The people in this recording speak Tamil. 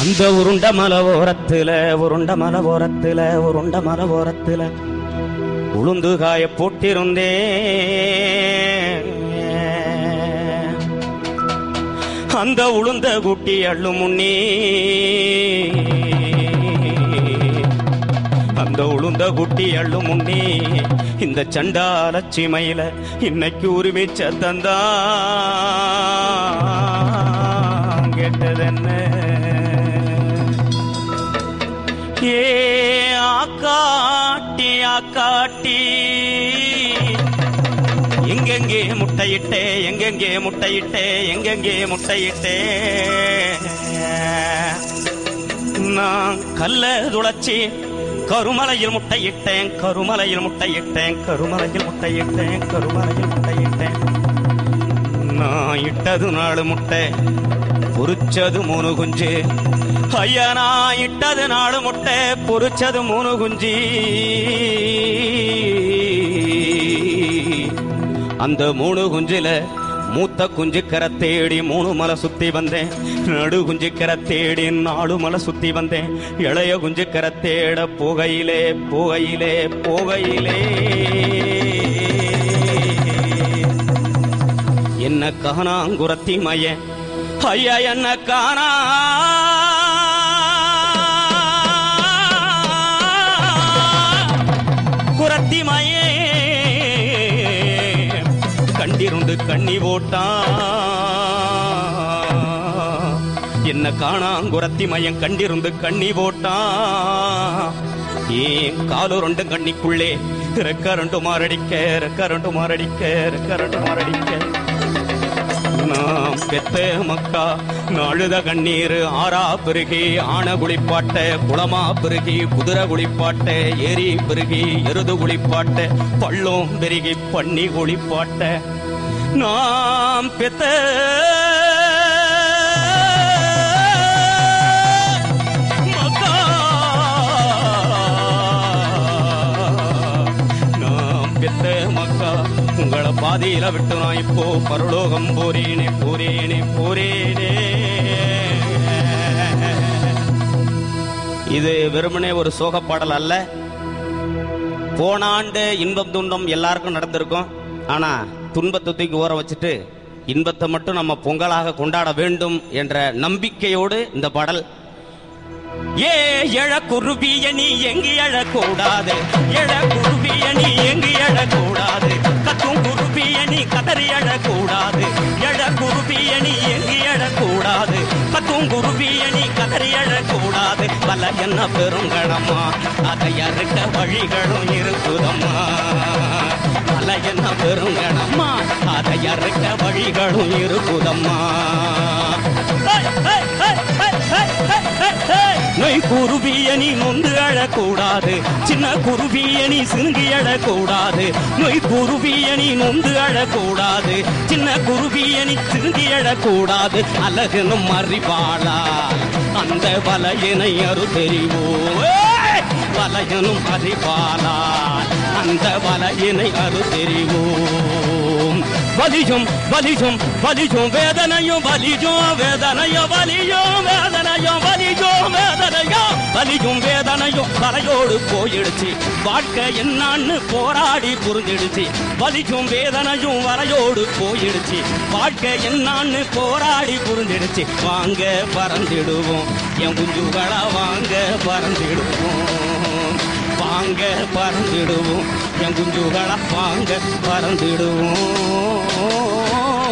அந்த உருண்ட மலை ஓரத்துல உருண்ட மலை ஓரத்துல உருண்ட மலை ஓரத்துல உளுந்து காய போட்டிருந்தே அந்த உளுந்த குட்டி அள்ளு முன்னே அந்த உளுந்த குட்டி அள்ளு முன்னே இந்த சண்டால சிமையில இன்னைக்கு உரிமை சத்தந்தா கேட்டதென்ன? ஏ ஆக்காட்டி ஆக்காட்டி. எங்கெங்கே முட்டையிட்டே எங்கெங்கே முட்டையிட்டே எங்கெங்கே முட்டையிட்டே. நான் கல்ல துளச்சி கருமலையில் முட்டையிட்டேன் கருமலையில் முட்டையிட்டேன் கருமலையில் முட்டையிட்டேன் கருமலையில் முட்டையிட்டேன். நான் இட்டது நாலு முட்டை பொரிச்சது மூணு குஞ்சு. ஐயா நான் இட்டது நாலு முட்டை பொரிச்சது மூணு குஞ்சு. அந்த மூணு குஞ்சுல மூத்த குஞ்சுக்கரை தேடி மூணு மலை சுத்தி வந்தேன். நடு குஞ்சுக்கரை தேடி நாலு மலை சுத்தி வந்தேன். இளைய குஞ்சுக்கரை தேட புகையிலே புகையிலே புகையிலே. என்ன காணாங்குரத்தி மைய ஐயா என்ன காணா? குரத்தி மயே கண்டிருந்து கண்ணி ஓட்டா. என்ன காணாங்குரத்தி மயம் கண்டிருந்து கண்ணி ஓட்டா. ஏன் காலு ரெண்டு கண்ணிக்குள்ளே ரெக்க ரெண்டு மாரடிக்க ரெக்க ரெண்டு மாரடிக்க ரெக்க ரெண்டு மாரடிக்க. நாம் பெத்த மக்கா நாழுத கண்ணீர் ஆறா பெருகி ஆன குளிப்பாட்ட குளமா பெருகி குதிரை குளிப்பாட்ட ஏரி பெருகி எருது குளிப்பாட்ட பள்ளம் பெருகி பண்ணி குளிப்பாட்ட. நாம் பெத்த பெத்த மக்கா உங்களை பாதியில விட்டு நான் இப்போ பரலோகம் போறேனே போறேனே போறேனே. இது வெறுமனே ஒரு சோக பாடல் அல்ல. போன ஆண்டு இன்பம் துன்பம் எல்லாருக்கும் நடந்திருக்கும். ஆனா துன்பத்தை தூக்கி ஊற வச்சுட்டு இன்பத்தை மட்டும் நம்ம பொங்கலாக கொண்டாட வேண்டும் என்ற நம்பிக்கையோடு இந்த பாடல் ஏ எழக்குருவிய நீ எங்கு எழக்கூடாது. எழக்குருவிய நீ எங்கு எழக்கூடாது. கத்தும் குருவிய நீ கதறி எழக்கூடாது. எழக்குருவிய நீ எங்கு எழக்கூடாது. கத்தும் குருவிய நீ கதறி எழக்கூடாது. பல என்ன பெருங்கணமா அதை அறுக்க வழிகளும் இருக்குதம்மா. பல என்ன பெருங்கணமா அதை அறுக்க வழிகளும் இருக்குதம்மா. Hey! நொய் குருவிய நீ நொந்து அழக்கூடாது. சின்ன குருவிய நீ சினுங்கி அழக்கூடாது. நொய் குருவிய நீ நொந்து அழக்கூடாது. சின்ன குருவிய நீ சினுங்கி அழக்கூடாது. அழகனும் அறிவாளா? அந்த வலையனை அரு தெரிவோ வலையனும் அறிவாளா? அந்த வலையினை அரு தெரிவோம் வலியும் வலியும் வலியும் வேதனையும் வலியும் வேதனையும் வலியும் வேதனை வேதனையும் வலியும் வேதனையும் வலியும் வேதனையும் தலையோடு போயிடுச்சு. வாழ்க்கை என்னான்னு போராடி புரிஞ்சிடுச்சு. வலியும் வேதனையும் வரையோடு போயிடுச்சு. வாழ்க்கை என்னான்னு போராடி புரிஞ்சிடுச்சு. வாங்க பறந்துடுவோம். என் குஞ்சுகளா வாங்க பறந்துடுவோம். வாங்க பறந்துடுவோம். என் குஞ்சுகளா வாங்க பறந்துடுவோம்.